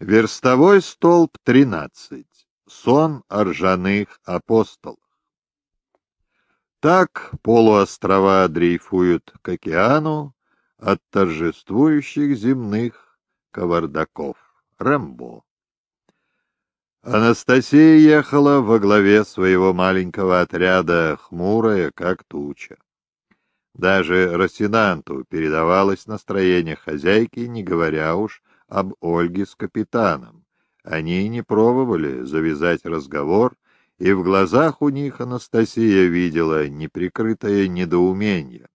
Верстовой столб 13. Сон о ржаных апостолах. Так полуострова дрейфуют к океану от торжествующих земных кавардаков. Рэмбо. Анастасия ехала во главе своего маленького отряда, хмурая, как туча. Даже Росинанту передавалось настроение хозяйки, не говоря уж об Ольге с капитаном. Они не пробовали завязать разговор, и в глазах у них Анастасия видела неприкрытое недоумение,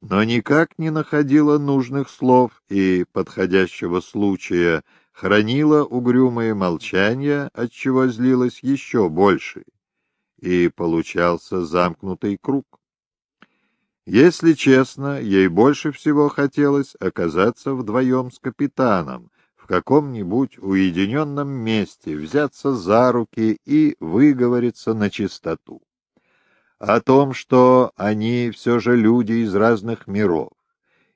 но никак не находила нужных слов и подходящего случая хранила угрюмое молчание, отчего злилась еще больше, и получался замкнутый круг. Если честно, ей больше всего хотелось оказаться вдвоем с капитаном, в каком-нибудь уединенном месте, взяться за руки и выговориться на чистоту. О том, что они все же люди из разных миров,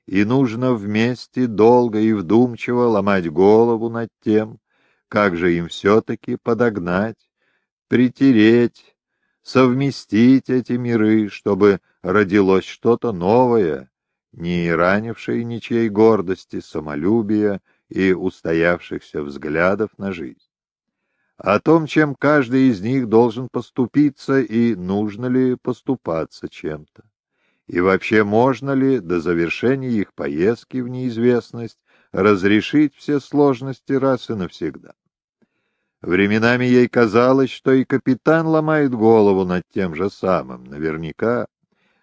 и нужно вместе долго и вдумчиво ломать голову над тем, как же им все-таки подогнать, притереть, совместить эти миры, чтобы родилось что-то новое, не ранившее ничьей гордости, самолюбия и устоявшихся взглядов на жизнь. О том, чем каждый из них должен поступиться и нужно ли поступаться чем-то. И вообще можно ли до завершения их поездки в неизвестность разрешить все сложности раз и навсегда. Временами ей казалось, что и капитан ломает голову над тем же самым, наверняка.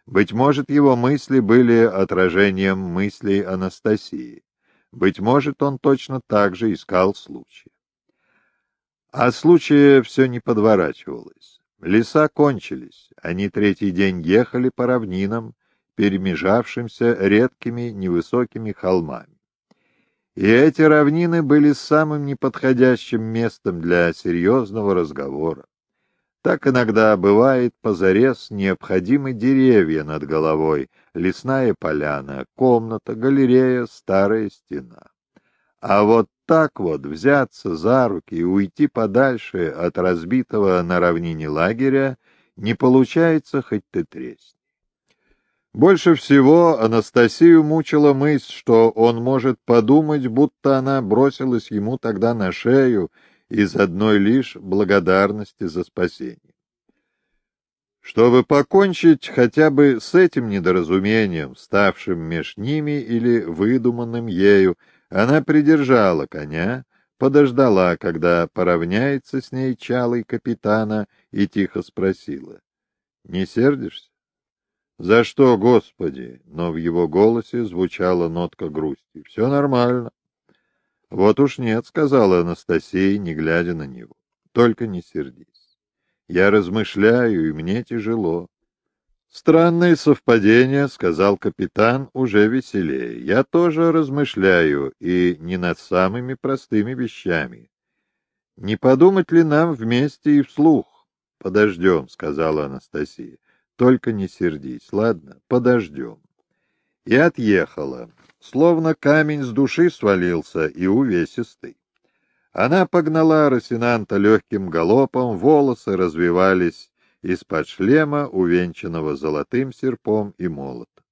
Быть может, его мысли были отражением мыслей Анастасии. Быть может, он точно так же искал случая. А случая все не подворачивалось. Леса кончились, они третий день ехали по равнинам, перемежавшимся редкими невысокими холмами. И эти равнины были самым неподходящим местом для серьезного разговора. Так иногда бывает позарез необходимы деревья над головой, лесная поляна, комната, галерея, старая стена. А вот так вот взяться за руки и уйти подальше от разбитого на равнине лагеря не получается хоть ты тресни. Больше всего Анастасию мучила мысль, что он может подумать, будто она бросилась ему тогда на шею из одной лишь благодарности за спасение. Чтобы покончить хотя бы с этим недоразумением, ставшим меж ними или выдуманным ею, она придержала коня, подождала, когда поравняется с ней чалый капитана, и тихо спросила. — Не сердишься? «За что, Господи?» Но в его голосе звучала нотка грусти. «Все нормально». «Вот уж нет», — сказала Анастасия, не глядя на него. «Только не сердись. Я размышляю, и мне тяжело». «Странное совпадение», — сказал капитан, уже веселее. «Я тоже размышляю, и не над самыми простыми вещами. Не подумать ли нам вместе и вслух?» «Подождем», — сказала Анастасия. Только не сердись, ладно? Подождем. И отъехала, словно камень с души свалился и увесистый. Она погнала Росинанта легким галопом, волосы развивались из-под шлема, увенчанного золотым серпом и молотом.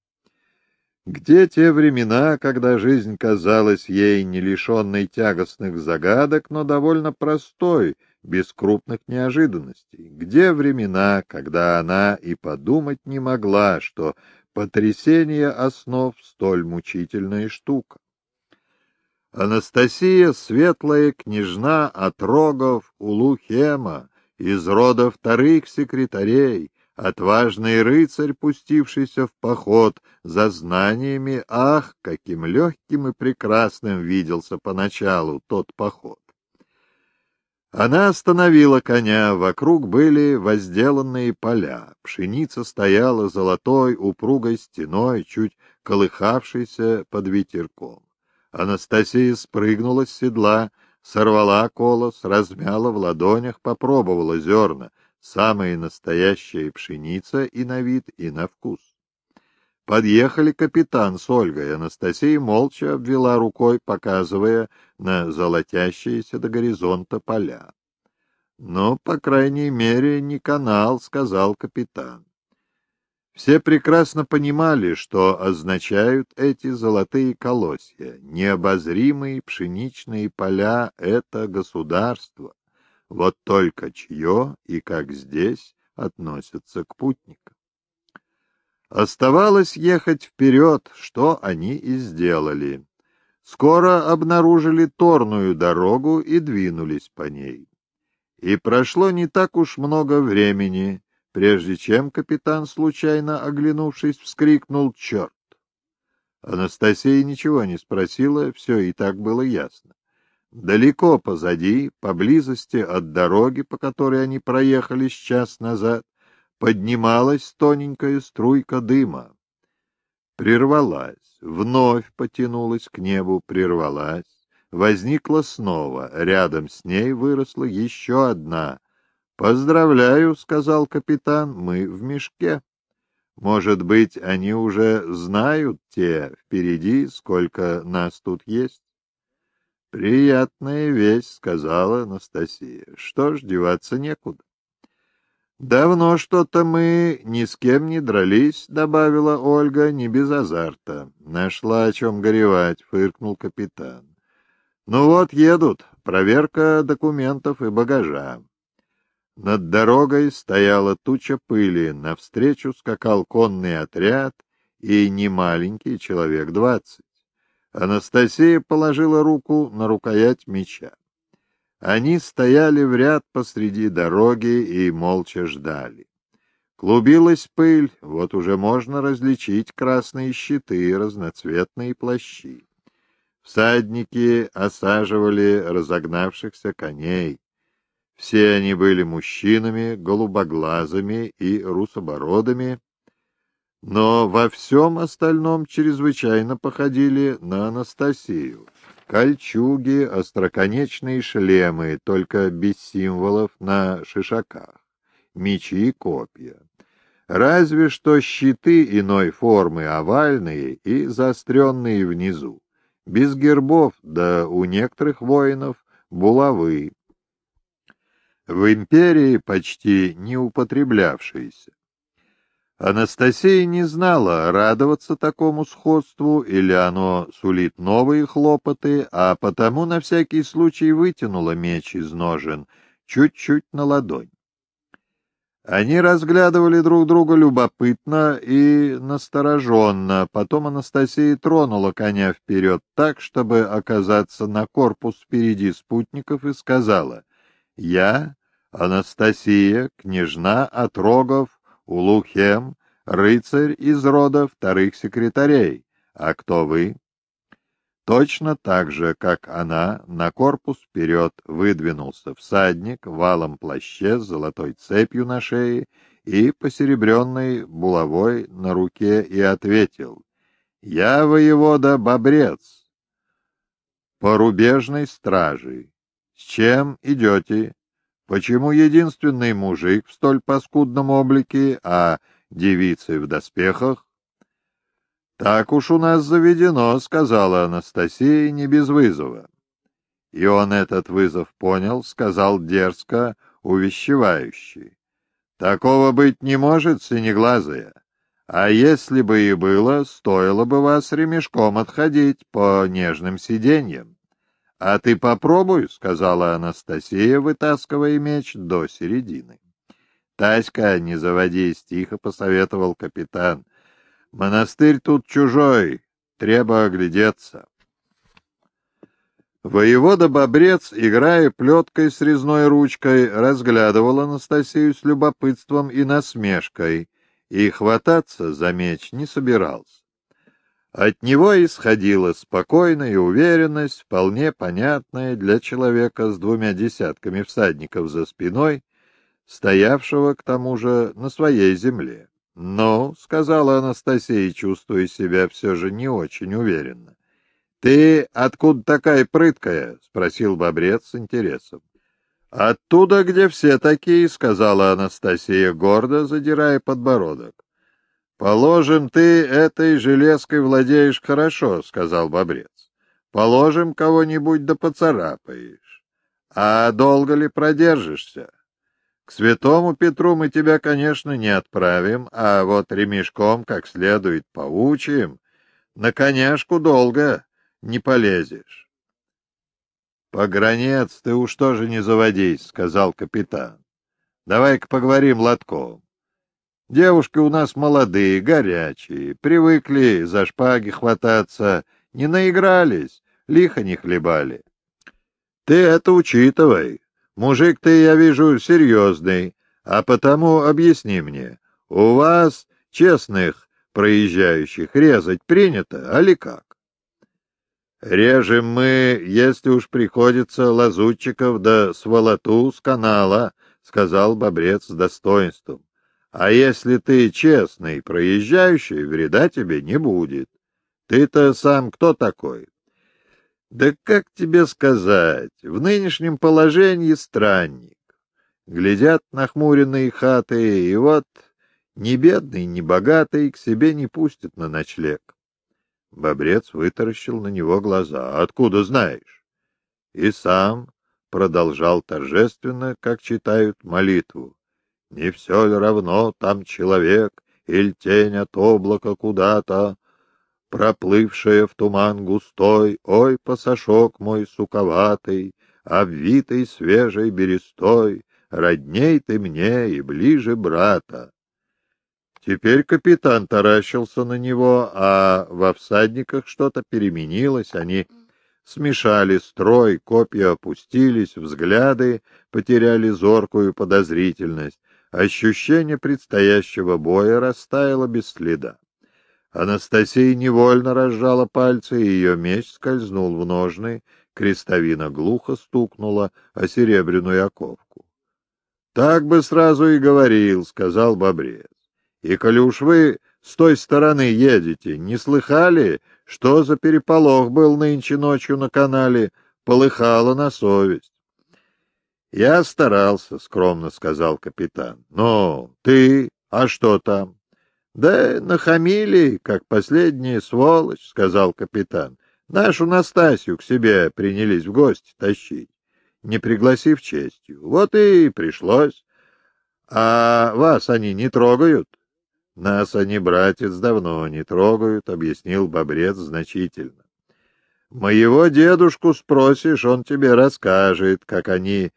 Где те времена, когда жизнь казалась ей не лишенной тягостных загадок, но довольно простой, без крупных неожиданностей? Где времена, когда она и подумать не могла, что потрясение основ столь мучительная штука? Анастасия, светлая княжна от рогов Улухема, из рода вторых секретарей, отважный рыцарь, пустившийся в поход за знаниями, ах, каким легким и прекрасным виделся поначалу тот поход. Она остановила коня, вокруг были возделанные поля, пшеница стояла золотой упругой стеной, чуть колыхавшейся под ветерком. Анастасия спрыгнула с седла, сорвала колос, размяла в ладонях, попробовала зерна, самая настоящая пшеница и на вид, и на вкус. Подъехали капитан с Ольгой. Анастасия молча обвела рукой, показывая на золотящиеся до горизонта поля. «Но, по крайней мере, не канал», — сказал капитан. Все прекрасно понимали, что означают эти золотые колосья. Необозримые пшеничные поля — это государство. Вот только чье и как здесь относятся к путникам. Оставалось ехать вперед, что они и сделали. Скоро обнаружили торную дорогу и двинулись по ней. И прошло не так уж много времени, прежде чем капитан, случайно оглянувшись, вскрикнул «Черт!». Анастасия ничего не спросила, все и так было ясно. Далеко позади, поблизости от дороги, по которой они проехали час назад, поднималась тоненькая струйка дыма. Прервалась, вновь потянулась к небу, прервалась, возникла снова, рядом с ней выросла еще одна. «Поздравляю», — сказал капитан, — «мы в мешке». Может быть, они уже знают те впереди, сколько нас тут есть? «Приятная вещь», — сказала Анастасия. «Что ж, деваться некуда». «Давно что-то мы ни с кем не дрались», — добавила Ольга, не без азарта. «Нашла о чем горевать», — фыркнул капитан. «Ну вот, едут. Проверка документов и багажа». Над дорогой стояла туча пыли, навстречу скакал конный отряд и немаленький человек двадцать. Анастасия положила руку на рукоять меча. Они стояли в ряд посреди дороги и молча ждали. Клубилась пыль, вот уже можно различить красные щиты и разноцветные плащи. Всадники осаживали разогнавшихся коней. Все они были мужчинами, голубоглазыми и русобородыми, но во всем остальном чрезвычайно походили на Анастасию. Кольчуги, остроконечные шлемы, только без символов на шишаках, мечи и копья. Разве что щиты иной формы овальные и заостренные внизу, без гербов, да у некоторых воинов булавы. В империи почти не употреблявшиеся. Анастасия не знала, радоваться такому сходству или оно сулит новые хлопоты, а потому на всякий случай вытянула меч из ножен чуть-чуть на ладонь. Они разглядывали друг друга любопытно и настороженно. Потом Анастасия тронула коня вперед так, чтобы оказаться на корпус впереди спутников, и сказала «Я, Анастасия, княжна Отрогов, Улухем, рыцарь из рода вторых секретарей. А кто вы? Точно так же, как она, на корпус вперед выдвинулся всадник валом плаще с золотой цепью на шее и посеребренной булавой на руке и ответил «Я воевода Бобрец, порубежной стражи. С чем идете?» Почему единственный мужик в столь паскудном облике, а девицы в доспехах? «Так уж у нас заведено», — сказала Анастасия не без вызова. И он этот вызов понял, сказал дерзко, увещевающий. «Такого быть не может, синеглазая. А если бы и было, стоило бы вас ремешком отходить по нежным сиденьям. — А ты попробуй, — сказала Анастасия, вытаскивая меч до середины. — Таська, не заводись, — тихо посоветовал капитан. — Монастырь тут чужой, треба оглядеться. Воевода-бобрец, играя плеткой с резной ручкой, разглядывал Анастасию с любопытством и насмешкой, и хвататься за меч не собирался. От него исходила спокойная уверенность, вполне понятная для человека с двумя десятками всадников за спиной, стоявшего, к тому же, на своей земле. «Ну», — сказала Анастасия, чувствуя себя все же не очень уверенно. «Ты откуда такая прыткая?» — спросил Бобрец с интересом. «Оттуда, где все такие», — сказала Анастасия гордо, задирая подбородок. Положим, ты этой железкой владеешь хорошо, сказал Бобрец. Положим, кого-нибудь да поцарапаешь. А долго ли продержишься? К святому Петру мы тебя, конечно, не отправим, а вот ремешком как следует поучим. На коняшку долго не полезешь. — Погранец, ты уж тоже не заводись, — сказал капитан. — Давай-ка поговорим лотком. Девушки у нас молодые, горячие, привыкли за шпаги хвататься, не наигрались, лихо не хлебали. Ты это учитывай. Мужик ты, я вижу, серьезный, а потому объясни мне, у вас, честных проезжающих, резать принято, али как? Режем мы, если уж приходится лазутчиков да сволоту с канала, — сказал бобрец с достоинством. А если ты честный проезжающий, вреда тебе не будет. Ты-то сам кто такой? Да как тебе сказать, в нынешнем положении странник. Глядят нахмуренные хаты, и вот ни бедный, ни богатый к себе не пустят на ночлег. Бобрец вытаращил на него глаза. «Откуда знаешь?» И сам продолжал торжественно, как читают молитву. «Не все ли равно там человек или тень от облака куда-то, проплывшая в туман густой, ой, пасашок мой суковатый, обвитый свежей берестой, родней ты мне и ближе брата. Теперь капитан таращился на него, а во всадниках что-то переменилось, они смешали строй, копья опустились, взгляды потеряли зоркую подозрительность, ощущение предстоящего боя растаяло без следа. Анастасия невольно разжала пальцы, и ее меч скользнул в ножны, крестовина глухо стукнула о серебряную оковку. — Так бы сразу и говорил, — сказал Бобрец. — И коли уж вы с той стороны едете, не слыхали, что за переполох был нынче ночью на канале? Полыхало на совесть. — Я старался, — скромно сказал капитан. — Ну, ты, а что там? — Да нахамили, как последняя сволочь, — сказал капитан. — Нашу Настасью к себе принялись в гости тащить, не пригласив честью. Вот и пришлось. А вас они не трогают? — Нас они, братец, давно не трогают, — объяснил Бобрец значительно. — Моего дедушку спросишь, он тебе расскажет, как они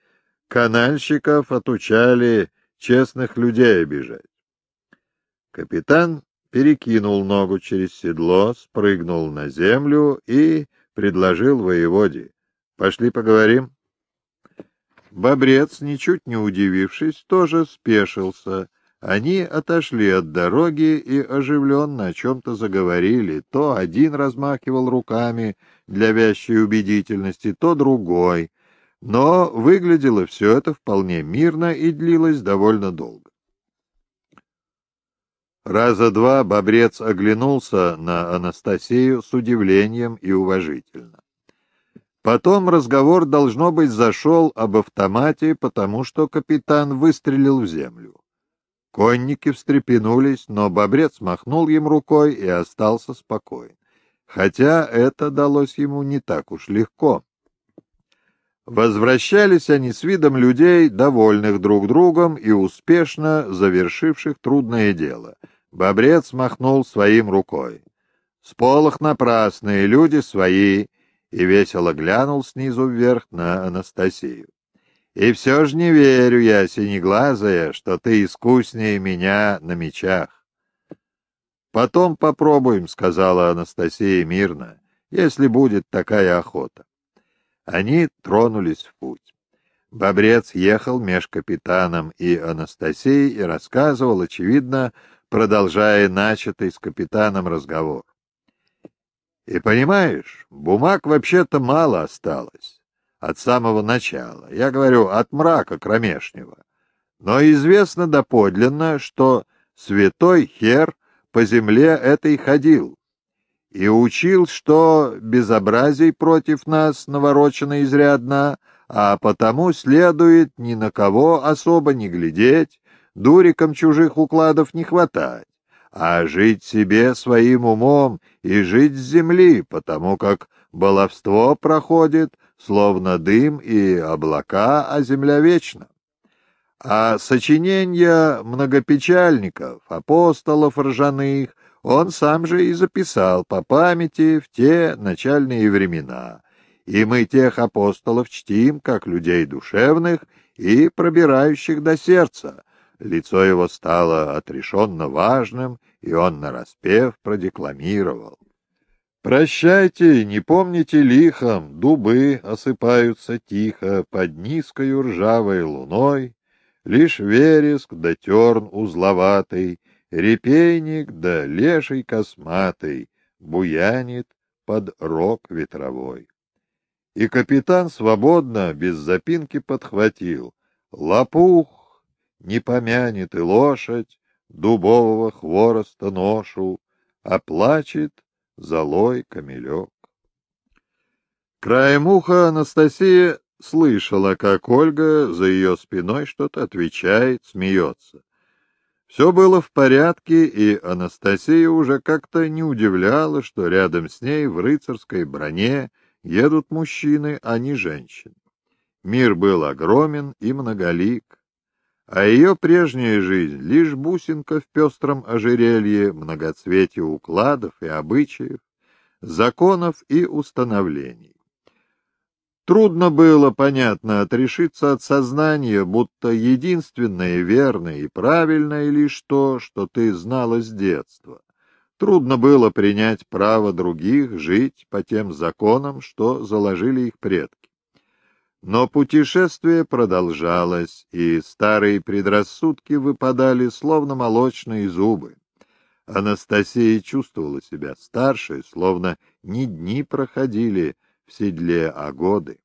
канальщиков отучали честных людей обижать. Капитан перекинул ногу через седло, спрыгнул на землю и предложил воеводе. «Пошли поговорим». Бобрец, ничуть не удивившись, тоже спешился. Они отошли от дороги и оживленно о чем-то заговорили. То один размахивал руками для вящей убедительности, то другой. Но выглядело все это вполне мирно и длилось довольно долго. Раза два Бобрец оглянулся на Анастасию с удивлением и уважительно. Потом разговор, должно быть, зашел об автомате, потому что капитан выстрелил в землю. Конники встрепенулись, но Бобрец махнул им рукой и остался спокоен. Хотя это далось ему не так уж легко. Возвращались они с видом людей, довольных друг другом и успешно завершивших трудное дело — Бобрец махнул своим рукой. Сполох напрасные, люди свои, и весело глянул снизу вверх на Анастасию. И все же не верю я, синеглазая, что ты искуснее меня на мечах. Потом попробуем, — сказала Анастасия мирно, — если будет такая охота. Они тронулись в путь. Бобрец ехал меж капитаном и Анастасией и рассказывал, очевидно, продолжая начатый с капитаном разговор. И понимаешь, бумаг вообще-то мало осталось от самого начала. Я говорю, от мрака кромешнего. Но известно доподлинно, что святой Хер по земле этой ходил и учил, что безобразий против нас наворочено изрядно, а потому следует ни на кого особо не глядеть, Дурикам чужих укладов не хватать, а жить себе своим умом и жить с земли, потому как баловство проходит, словно дым и облака, а земля вечна. А сочинения многопечальников, апостолов ржаных, он сам же и записал по памяти в те начальные времена. И мы тех апостолов чтим, как людей душевных и пробирающих до сердца. Лицо его стало отрешенно важным, и он нараспев продекламировал. Прощайте, не помните лихом, дубы осыпаются тихо под низкою ржавой луной, Лишь вереск да терн узловатый, репейник да леший косматый буянит под рог ветровой. И капитан свободно, без запинки подхватил. Лопух не помянет и лошадь дубового хвороста ношу, а плачет золой камелек. Краем уха Анастасия слышала, как Ольга за ее спиной что-то отвечает, смеется. Все было в порядке, и Анастасия уже как-то не удивляла, что рядом с ней в рыцарской броне едут мужчины, а не женщины. Мир был огромен и многолик, а ее прежняя жизнь — лишь бусинка в пестром ожерелье многоцветия укладов и обычаев, законов и установлений. Трудно было, понятно, отрешиться от сознания, будто единственное верное и правильное лишь то, что ты знала с детства. Трудно было принять право других жить по тем законам, что заложили их предки. Но путешествие продолжалось, и старые предрассудки выпадали, словно молочные зубы. Анастасия чувствовала себя старшей, словно не дни проходили, в седле, а годы.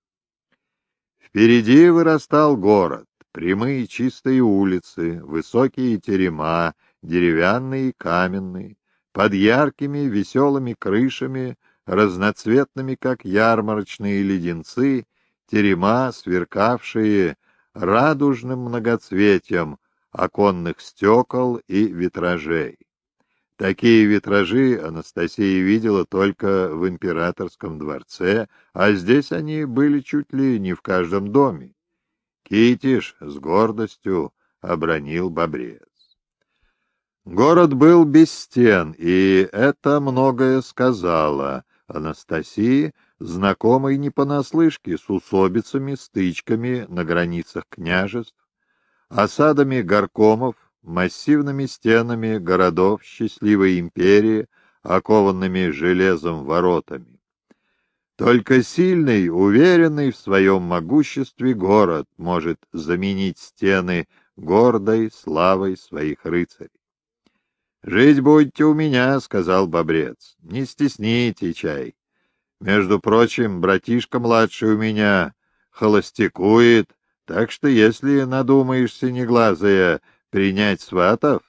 Впереди вырастал город, прямые чистые улицы, высокие терема, деревянные и каменные, под яркими веселыми крышами, разноцветными, как ярмарочные леденцы, терема, сверкавшие радужным многоцветием оконных стекол и витражей. Такие витражи Анастасия видела только в императорском дворце, а здесь они были чуть ли не в каждом доме. Китиш с гордостью обронил бобрец. Город был без стен, и это многое сказала Анастасии, знакомой не понаслышке с усобицами, стычками на границах княжеств, осадами горкомов, массивными стенами городов счастливой империи, окованными железом воротами. Только сильный, уверенный в своем могуществе город может заменить стены гордой славой своих рыцарей. «Жить будете у меня», — сказал Бобрец, — «не стесните чай. Между прочим, братишка младший у меня холостякует, так что если надумаешься, неглазая, принять сватов?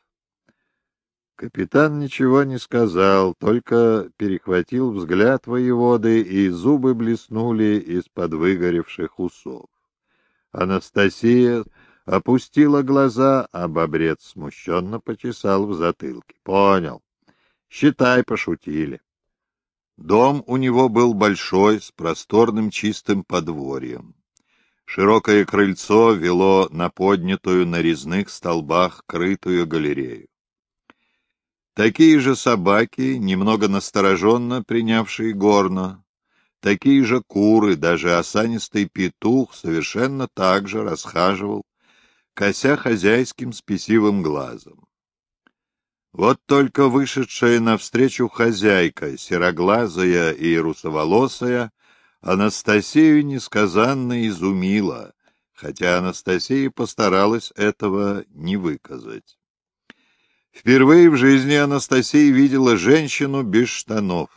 Капитан ничего не сказал, только перехватил взгляд воеводы, и зубы блеснули из-под выгоревших усов. Анастасия опустила глаза, а бобрец смущенно почесал в затылке. Понял. Считай, пошутили. Дом у него был большой, с просторным чистым подворьем. Широкое крыльцо вело на поднятую на резных столбах крытую галерею. Такие же собаки, немного настороженно принявшие горно, такие же куры, даже осанистый петух совершенно так же расхаживал, кося хозяйским спесивым глазом. Вот только вышедшая навстречу хозяйка, сероглазая и русоволосая, Анастасию несказанно изумила, хотя Анастасия постаралась этого не выказать. Впервые в жизни Анастасия видела женщину без штанов.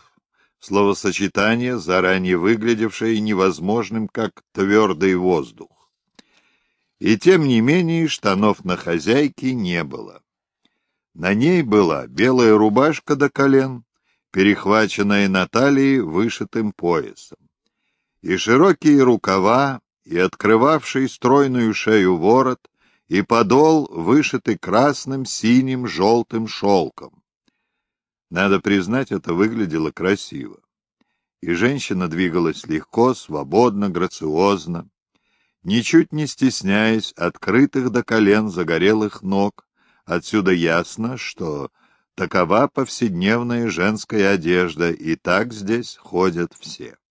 Словосочетание, заранее выглядевшее невозможным, как твердый воздух. И тем не менее штанов на хозяйке не было. На ней была белая рубашка до колен, перехваченная на талии вышитым поясом и широкие рукава, и открывавший стройную шею ворот, и подол, вышитый красным, синим, желтым шелком. Надо признать, это выглядело красиво. И женщина двигалась легко, свободно, грациозно, ничуть не стесняясь открытых до колен загорелых ног. Отсюда ясно, что такова повседневная женская одежда, и так здесь ходят все.